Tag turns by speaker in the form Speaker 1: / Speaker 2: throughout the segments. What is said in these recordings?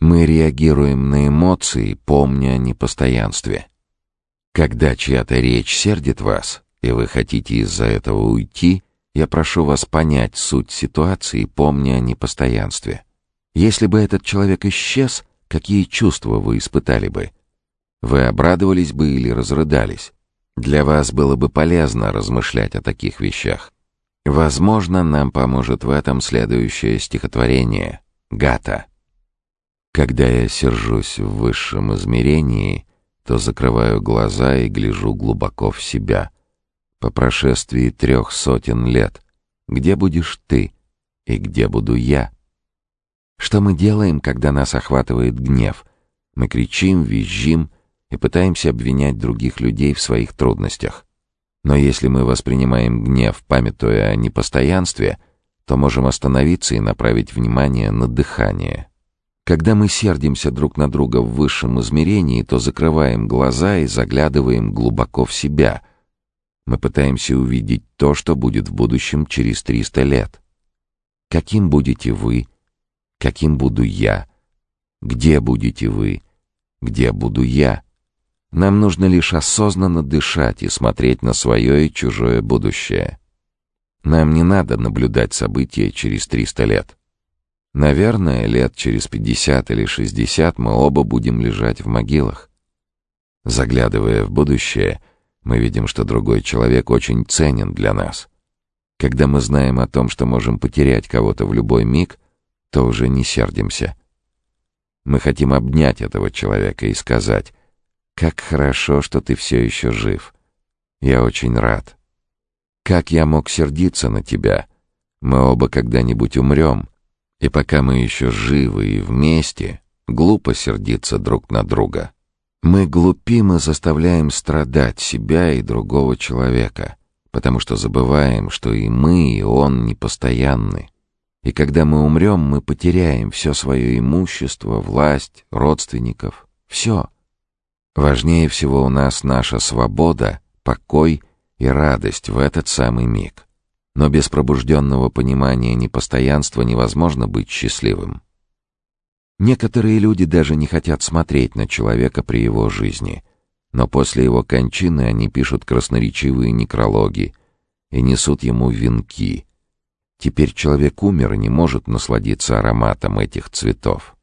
Speaker 1: Мы реагируем на эмоции, помня о непостоянстве. Когда чья-то речь сердит вас, и вы хотите из-за этого уйти, я прошу вас понять суть ситуации, помня о непостоянстве. Если бы этот человек исчез, какие чувства вы испытали бы? Вы обрадовались бы или разрыдались? Для вас было бы полезно размышлять о таких вещах. Возможно, нам поможет в этом следующее стихотворение «Гата». Когда я сержусь в высшем измерении, то закрываю глаза и гляжу глубоко в себя. По прошествии трех сотен лет, где будешь ты и где буду я? Что мы делаем, когда нас охватывает гнев? Мы кричим, визжим и пытаемся обвинять других людей в своих трудностях. Но если мы воспринимаем гнев, памятуя о непостоянстве, то можем остановиться и направить внимание на дыхание. Когда мы сердимся друг на друга в высшем измерении, то закрываем глаза и заглядываем глубоко в себя. Мы пытаемся увидеть то, что будет в будущем через 300 лет. Каким будете вы? Каким буду я? Где будете вы? Где буду я? Нам нужно лишь осознанно дышать и смотреть на свое и чужое будущее. Нам не надо наблюдать события через 300 лет. Наверное, лет через пятьдесят или шестьдесят мы оба будем лежать в могилах. Заглядывая в будущее, мы видим, что другой человек очень ценен для нас. Когда мы знаем о том, что можем потерять кого-то в любой миг, то уже не сердимся. Мы хотим обнять этого человека и сказать, «Как хорошо, что ты все еще жив. Я очень рад. Как я мог сердиться на тебя? Мы оба когда-нибудь умрем, и пока мы еще живы и вместе, глупо сердиться друг на друга. Мы глупим и заставляем страдать себя и другого человека, потому что забываем, что и мы, и он непостоянны. И когда мы умрем, мы потеряем все свое имущество, власть, родственников, все. Важнее всего у нас наша свобода, покой и радость в этот самый миг. Но без пробужденного понимания непостоянства невозможно быть счастливым. Некоторые люди даже не хотят смотреть на человека при его жизни, но после его кончины они пишут красноречивые некрологи и несут ему венки. Теперь человек умер и не может насладиться ароматом этих цветов.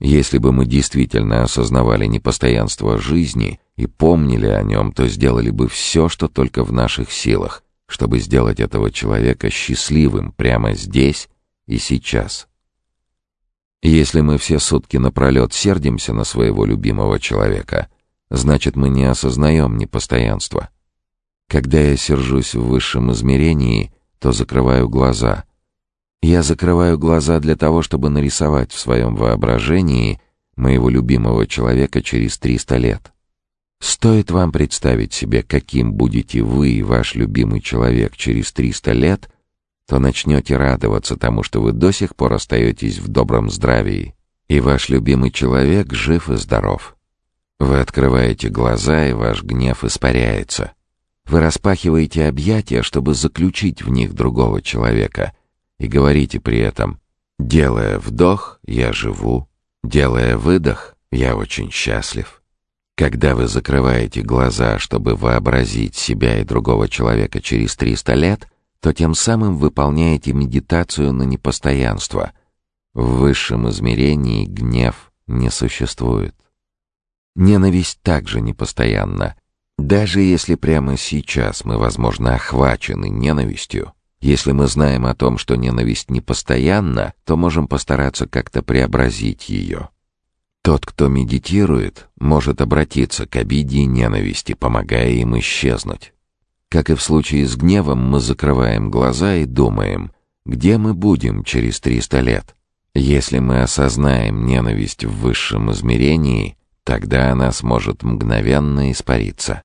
Speaker 1: Если бы мы действительно осознавали непостоянство жизни и помнили о нем, то сделали бы все, что только в наших силах, чтобы сделать этого человека счастливым прямо здесь и сейчас. Если мы все сутки напролет сердимся на своего любимого человека, значит, мы не осознаем непостоянства. Когда я сержусь в высшем измерении, то закрываю глаза. Я закрываю глаза для того, чтобы нарисовать в своем воображении моего любимого человека через 300 лет. Стоит вам представить себе, каким будете вы и ваш любимый человек через 300 лет, то начнете радоваться тому, что вы до сих пор остаетесь в добром здравии, и ваш любимый человек жив и здоров. Вы открываете глаза, и ваш гнев испаряется. Вы распахиваете объятия, чтобы заключить в них другого человека, и говорите при этом «Делая вдох, я живу, делая выдох, я очень счастлив». Когда вы закрываете глаза, чтобы вообразить себя и другого человека через 300 лет, то тем самым выполняете медитацию на непостоянство. В высшем измерении гнев не существует. Ненависть также непостоянна. Даже если прямо сейчас мы, возможно, охвачены ненавистью, если мы знаем о том, что ненависть непостоянна, то можем постараться как-то преобразить ее. Тот, кто медитирует, может обратиться к обиде и ненависти, помогая им исчезнуть. Как и в случае с гневом, мы закрываем глаза и думаем, где мы будем через 300 лет. Если мы осознаем ненависть в высшем измерении, тогда она сможет мгновенно испариться.